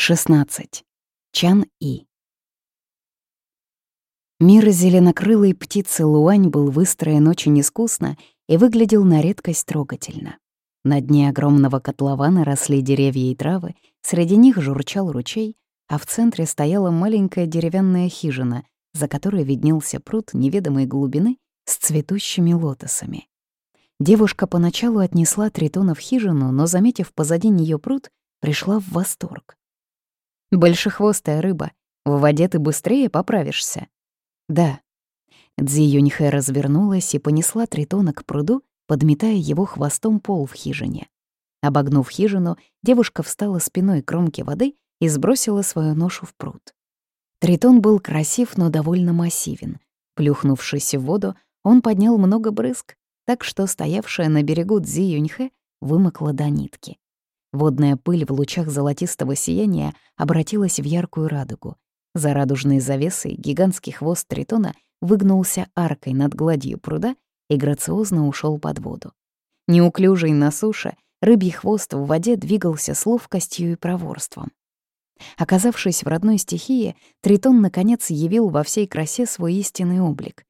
16. Чан-И. Мир зеленокрылой птицы Луань был выстроен очень искусно и выглядел на редкость трогательно. На дне огромного котлована росли деревья и травы, среди них журчал ручей, а в центре стояла маленькая деревянная хижина, за которой виднелся пруд неведомой глубины с цветущими лотосами. Девушка поначалу отнесла Тритона в хижину, но, заметив позади нее пруд, пришла в восторг. Большехвостая рыба. В воде ты быстрее поправишься. Да. Дзи Юньхэ развернулась и понесла Тритона к пруду, подметая его хвостом пол в хижине. Обогнув хижину, девушка встала спиной к кромке воды и сбросила свою ношу в пруд. Тритон был красив, но довольно массивен. Плюхнувшись в воду, он поднял много брызг, так что стоявшая на берегу Дзи Юньхэ вымокла до нитки. Водная пыль в лучах золотистого сияния обратилась в яркую радугу. За радужной завесой гигантский хвост тритона выгнулся аркой над гладью пруда и грациозно ушел под воду. Неуклюжий на суше, рыбий хвост в воде двигался с ловкостью и проворством. Оказавшись в родной стихии, Тритон наконец явил во всей красе свой истинный облик.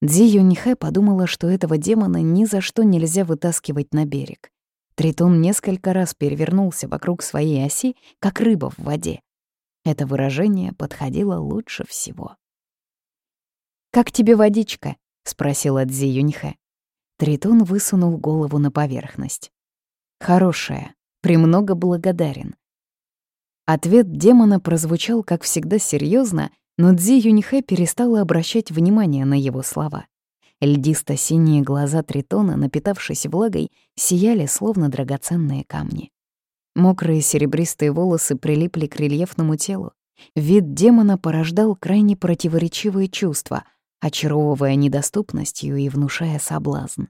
Дзи Юньхэ подумала, что этого демона ни за что нельзя вытаскивать на берег. Тритон несколько раз перевернулся вокруг своей оси, как рыба в воде. Это выражение подходило лучше всего. «Как тебе водичка?» — спросила Дзи Юньхэ. Тритон высунул голову на поверхность. «Хорошая, премного благодарен». Ответ демона прозвучал, как всегда, серьезно, но Дзи Юньхэ перестала обращать внимание на его слова. Льдисто-синие глаза Тритона, напитавшись влагой, сияли, словно драгоценные камни. Мокрые серебристые волосы прилипли к рельефному телу. Вид демона порождал крайне противоречивые чувства, очаровывая недоступностью и внушая соблазн.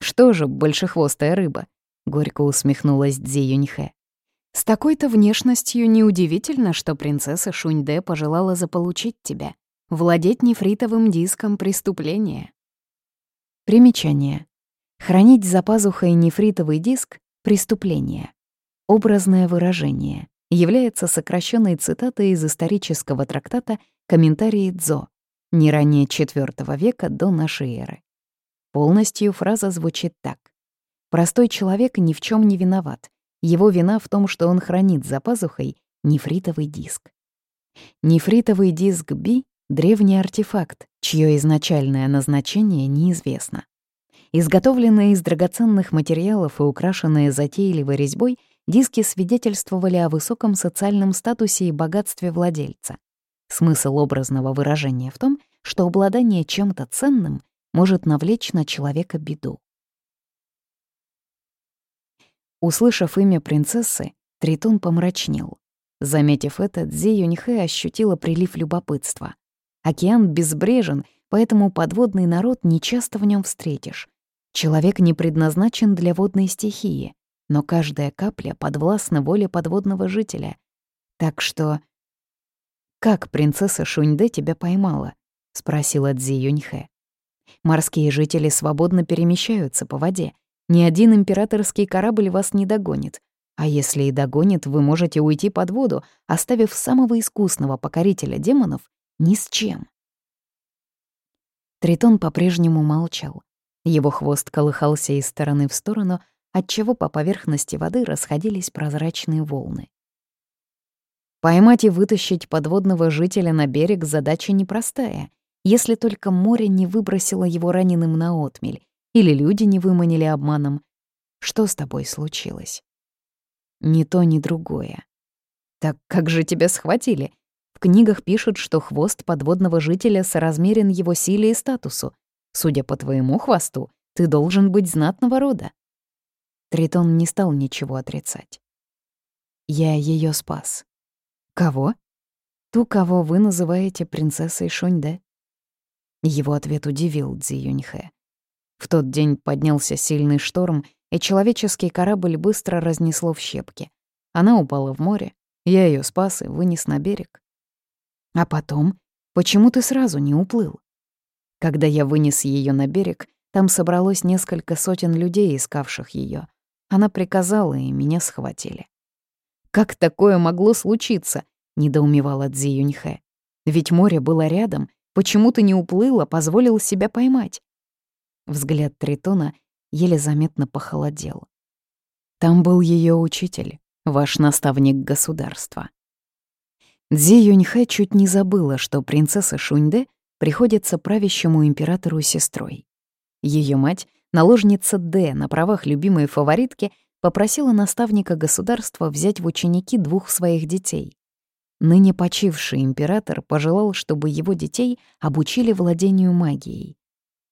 «Что же, большехвостая рыба?» — горько усмехнулась Дзи Юньхэ. «С такой-то внешностью неудивительно, что принцесса Шуньде пожелала заполучить тебя. Владеть нефритовым диском — преступление. Примечание. Хранить за пазухой нефритовый диск — преступление. Образное выражение. Является сокращенной цитатой из исторического трактата «Комментарии Дзо», не ранее IV века до нашей эры. Полностью фраза звучит так. Простой человек ни в чем не виноват. Его вина в том, что он хранит за пазухой нефритовый диск. Нефритовый диск Би древний артефакт, чье изначальное назначение неизвестно. Изготовленные из драгоценных материалов и украшенные затейливой резьбой, диски свидетельствовали о высоком социальном статусе и богатстве владельца. Смысл образного выражения в том, что обладание чем-то ценным может навлечь на человека беду. Услышав имя принцессы, Тритон помрачнел. Заметив это, Дзи Юньхэ ощутила прилив любопытства. Океан безбрежен, поэтому подводный народ нечасто в нем встретишь. Человек не предназначен для водной стихии, но каждая капля подвластна воле подводного жителя. Так что... «Как принцесса Шуньде тебя поймала?» — спросила Цзи Юньхэ. «Морские жители свободно перемещаются по воде. Ни один императорский корабль вас не догонит. А если и догонит, вы можете уйти под воду, оставив самого искусного покорителя демонов ни с чем. Тритон по-прежнему молчал. Его хвост колыхался из стороны в сторону, отчего по поверхности воды расходились прозрачные волны. Поймать и вытащить подводного жителя на берег задача непростая, если только море не выбросило его раненым на отмель или люди не выманили обманом. Что с тобой случилось? Ни то, ни другое. Так как же тебя схватили? Книгах пишут, что хвост подводного жителя соразмерен его силе и статусу. Судя по твоему хвосту, ты должен быть знатного рода. Тритон не стал ничего отрицать. Я ее спас. Кого? Ту, кого вы называете принцессой Шуньде. Его ответ удивил Цзи Юньхэ. В тот день поднялся сильный шторм, и человеческий корабль быстро разнесло в щепки. Она упала в море, я ее спас и вынес на берег. А потом, почему ты сразу не уплыл? Когда я вынес ее на берег, там собралось несколько сотен людей, искавших ее. Она приказала, и меня схватили. Как такое могло случиться? недоумевала Цзи Юньхэ. Ведь море было рядом, почему ты не уплыл, а позволил себя поймать? Взгляд Тритона еле заметно похолодел. Там был ее учитель, ваш наставник государства. Дзи Юньхэ чуть не забыла, что принцесса Шуньде приходится правящему императору сестрой. Ее мать, наложница Дэ на правах любимой фаворитки, попросила наставника государства взять в ученики двух своих детей. Ныне почивший император пожелал, чтобы его детей обучили владению магией.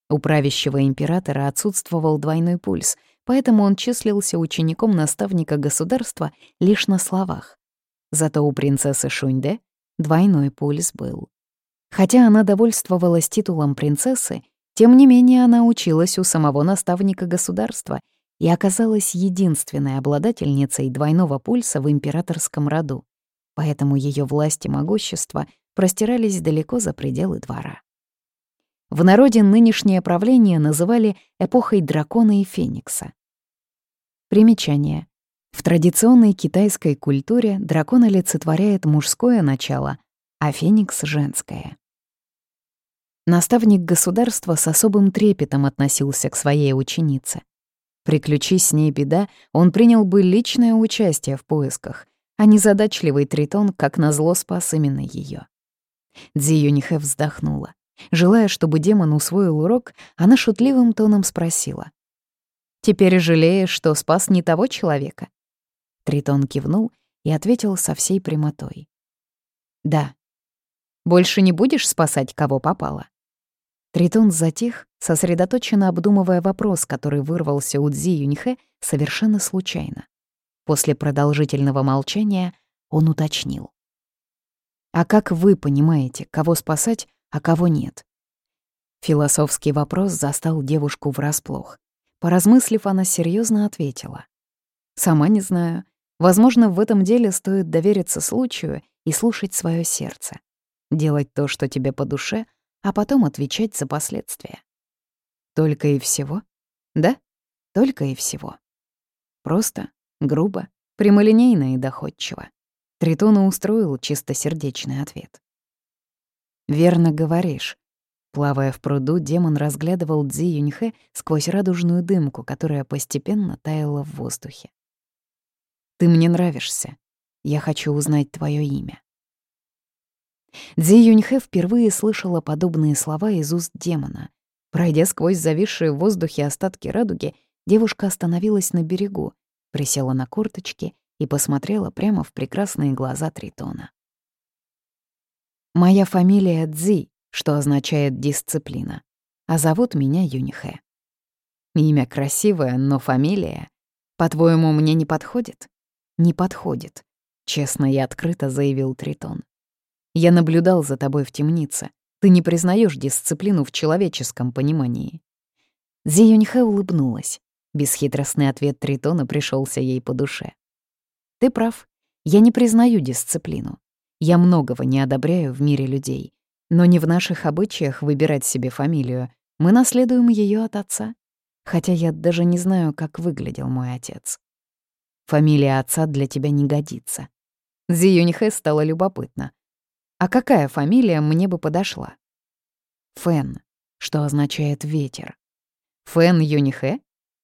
У правящего императора отсутствовал двойной пульс, поэтому он числился учеником наставника государства лишь на словах. Зато у принцессы Шуньде двойной пульс был. Хотя она довольствовалась титулом принцессы, тем не менее она училась у самого наставника государства и оказалась единственной обладательницей двойного пульса в императорском роду, поэтому ее власть и могущество простирались далеко за пределы двора. В народе нынешнее правление называли эпохой дракона и феникса. Примечание. В традиционной китайской культуре дракон олицетворяет мужское начало, а феникс — женское. Наставник государства с особым трепетом относился к своей ученице. Приключись с ней беда, он принял бы личное участие в поисках, а незадачливый Тритон, как назло, спас именно ее. Дзи Юнихэ вздохнула. Желая, чтобы демон усвоил урок, она шутливым тоном спросила. «Теперь жалеешь, что спас не того человека?» Тритон кивнул и ответил со всей прямотой. «Да. Больше не будешь спасать, кого попало?» Тритон затих, сосредоточенно обдумывая вопрос, который вырвался у Дзи Юньхэ совершенно случайно. После продолжительного молчания он уточнил. «А как вы понимаете, кого спасать, а кого нет?» Философский вопрос застал девушку врасплох. Поразмыслив, она серьезно ответила. «Сама не знаю. Возможно, в этом деле стоит довериться случаю и слушать свое сердце. Делать то, что тебе по душе, а потом отвечать за последствия. Только и всего? Да, только и всего. Просто, грубо, прямолинейно и доходчиво. Тритона устроил чистосердечный ответ. «Верно говоришь». Плавая в пруду, демон разглядывал Дзи Юньхэ сквозь радужную дымку, которая постепенно таяла в воздухе. Ты мне нравишься. Я хочу узнать твое имя». Дзи Юньхэ впервые слышала подобные слова из уст демона. Пройдя сквозь зависшие в воздухе остатки радуги, девушка остановилась на берегу, присела на корточки и посмотрела прямо в прекрасные глаза Тритона. «Моя фамилия Цзи, что означает «дисциплина», а зовут меня Юнихэ. Имя красивое, но фамилия, по-твоему, мне не подходит?» Не подходит», — честно и открыто заявил Тритон. «Я наблюдал за тобой в темнице. Ты не признаешь дисциплину в человеческом понимании». Зи Юньхэ улыбнулась. Бесхитростный ответ Тритона пришелся ей по душе. «Ты прав. Я не признаю дисциплину. Я многого не одобряю в мире людей. Но не в наших обычаях выбирать себе фамилию. Мы наследуем ее от отца. Хотя я даже не знаю, как выглядел мой отец. Фамилия отца для тебя не годится. Зи Юньхэ стало любопытно. А какая фамилия мне бы подошла? Фэн, что означает ветер. Фэн Юньхэ?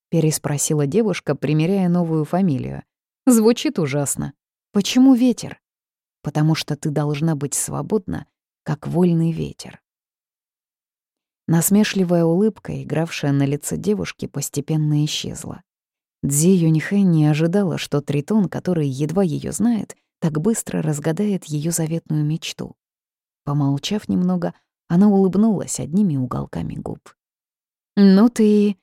переспросила девушка, примеряя новую фамилию. Звучит ужасно. Почему ветер? Потому что ты должна быть свободна, как вольный ветер. Насмешливая улыбка, игравшая на лице девушки, постепенно исчезла. Дзи Юньхэ не ожидала, что Тритон, который едва ее знает, так быстро разгадает ее заветную мечту. Помолчав немного, она улыбнулась одними уголками губ. «Ну ты...»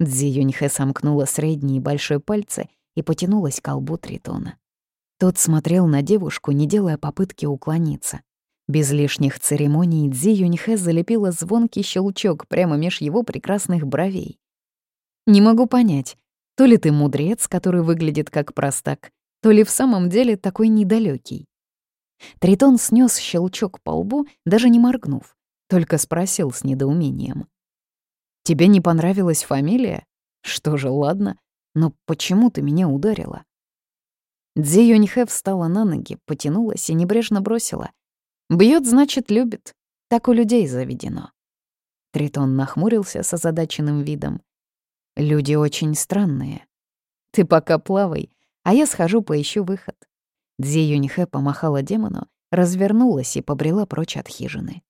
Дзи Юньхэ сомкнула средний и большой пальцы и потянулась к колбу Тритона. Тот смотрел на девушку, не делая попытки уклониться. Без лишних церемоний Дзи Юньхэ залепила звонкий щелчок прямо меж его прекрасных бровей. «Не могу понять, то ли ты мудрец, который выглядит как простак, то ли в самом деле такой недалекий. Тритон снес щелчок по лбу, даже не моргнув, только спросил с недоумением. «Тебе не понравилась фамилия? Что же, ладно, но почему ты меня ударила?» Дзи Юньхэ встала на ноги, потянулась и небрежно бросила. «Бьет, значит, любит. Так у людей заведено». Тритон нахмурился с озадаченным видом. «Люди очень странные. Ты пока плавай, а я схожу поищу выход». Дзи Юньхэ помахала демону, развернулась и побрела прочь от хижины.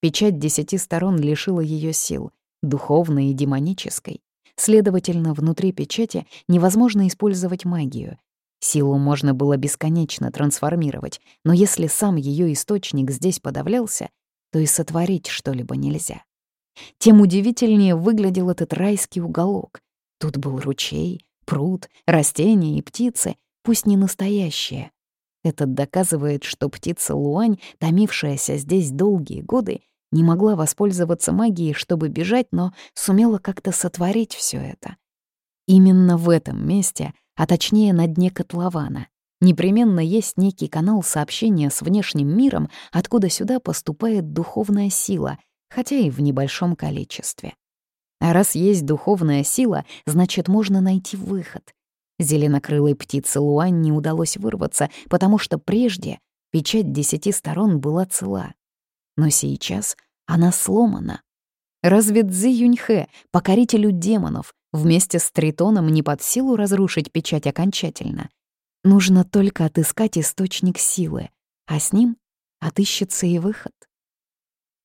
Печать десяти сторон лишила ее сил, духовной и демонической. Следовательно, внутри печати невозможно использовать магию. Силу можно было бесконечно трансформировать, но если сам ее источник здесь подавлялся, то и сотворить что-либо нельзя. Тем удивительнее выглядел этот райский уголок. Тут был ручей, пруд, растения и птицы, пусть не настоящие. Этот доказывает, что птица Луань, томившаяся здесь долгие годы, не могла воспользоваться магией, чтобы бежать, но сумела как-то сотворить все это. Именно в этом месте, а точнее на дне котлована, непременно есть некий канал сообщения с внешним миром, откуда сюда поступает духовная сила, хотя и в небольшом количестве. А раз есть духовная сила, значит, можно найти выход. Зеленокрылой птице Луань не удалось вырваться, потому что прежде печать десяти сторон была цела. Но сейчас она сломана. Разве Цзи Юньхэ, покорителю демонов, вместе с Тритоном не под силу разрушить печать окончательно? Нужно только отыскать источник силы, а с ним отыщется и выход.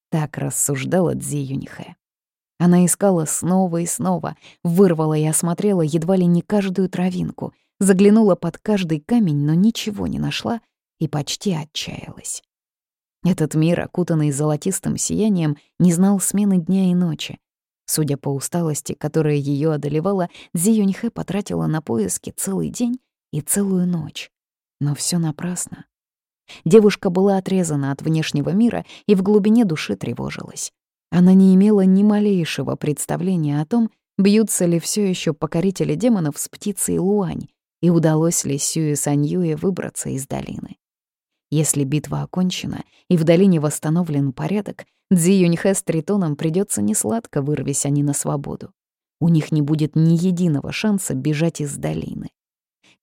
Так рассуждала Цзи Юньхэ. Она искала снова и снова, вырвала и осмотрела едва ли не каждую травинку, заглянула под каждый камень, но ничего не нашла и почти отчаялась. Этот мир, окутанный золотистым сиянием, не знал смены дня и ночи. Судя по усталости, которая ее одолевала, Дзи Юньхэ потратила на поиски целый день и целую ночь. Но все напрасно. Девушка была отрезана от внешнего мира и в глубине души тревожилась. Она не имела ни малейшего представления о том, бьются ли все еще покорители демонов с птицей Луань, и удалось ли Сюэ Саньюе выбраться из долины. Если битва окончена и в долине восстановлен порядок, Дзи Юньхэ с Тритоном придется несладко, вырвись они на свободу. У них не будет ни единого шанса бежать из долины.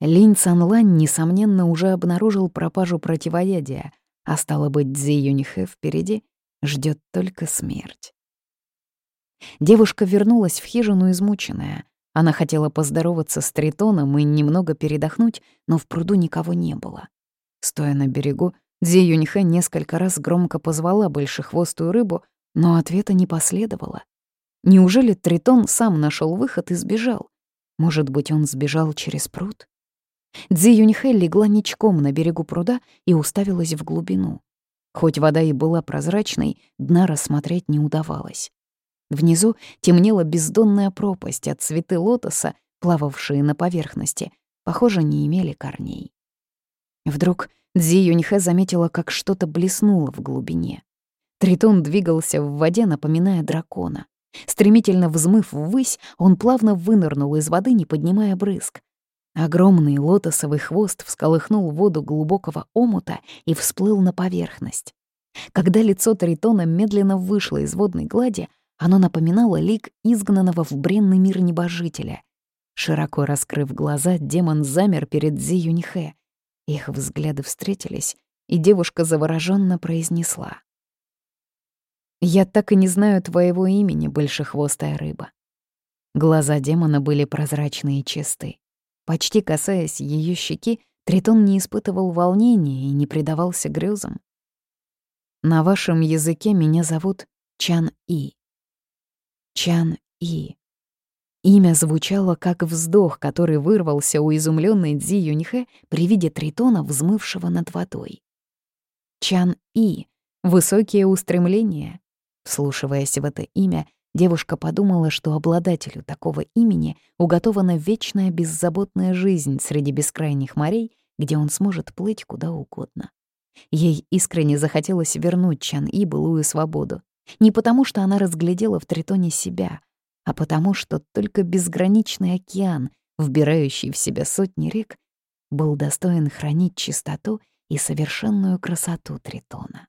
Линь Цанлань, несомненно, уже обнаружил пропажу противоядия, а стало быть, Дзи Юньхэ впереди ждет только смерть. Девушка вернулась в хижину измученная. Она хотела поздороваться с Тритоном и немного передохнуть, но в пруду никого не было. Стоя на берегу, Дзи Юньхэ несколько раз громко позвала большехвостую рыбу, но ответа не последовало. Неужели Тритон сам нашел выход и сбежал? Может быть, он сбежал через пруд? Дзи Юньхэ легла ничком на берегу пруда и уставилась в глубину. Хоть вода и была прозрачной, дна рассмотреть не удавалось. Внизу темнела бездонная пропасть, а цветы лотоса, плававшие на поверхности, похоже, не имели корней. Вдруг Дзи Юньхэ заметила, как что-то блеснуло в глубине. Тритон двигался в воде, напоминая дракона. Стремительно взмыв ввысь, он плавно вынырнул из воды, не поднимая брызг. Огромный лотосовый хвост всколыхнул воду глубокого омута и всплыл на поверхность. Когда лицо Тритона медленно вышло из водной глади, оно напоминало лик изгнанного в бренный мир небожителя. Широко раскрыв глаза, демон замер перед Дзи Юньхэ — их взгляды встретились, и девушка завороженно произнесла. «Я так и не знаю твоего имени, большехвостая рыба». Глаза демона были прозрачные и чисты. Почти касаясь ее щеки, Тритон не испытывал волнения и не предавался грезам. «На вашем языке меня зовут Чан-И». Чан-И. Имя звучало как вздох, который вырвался у изумленной Дзи Юньхэ при виде тритона, взмывшего над водой. Чан-И — высокие устремления. Вслушиваясь в это имя, девушка подумала, что обладателю такого имени уготована вечная беззаботная жизнь среди бескрайних морей, где он сможет плыть куда угодно. Ей искренне захотелось вернуть Чан-И былую свободу. Не потому, что она разглядела в Тритоне себя, а потому что только безграничный океан, вбирающий в себя сотни рек, был достоин хранить чистоту и совершенную красоту Тритона.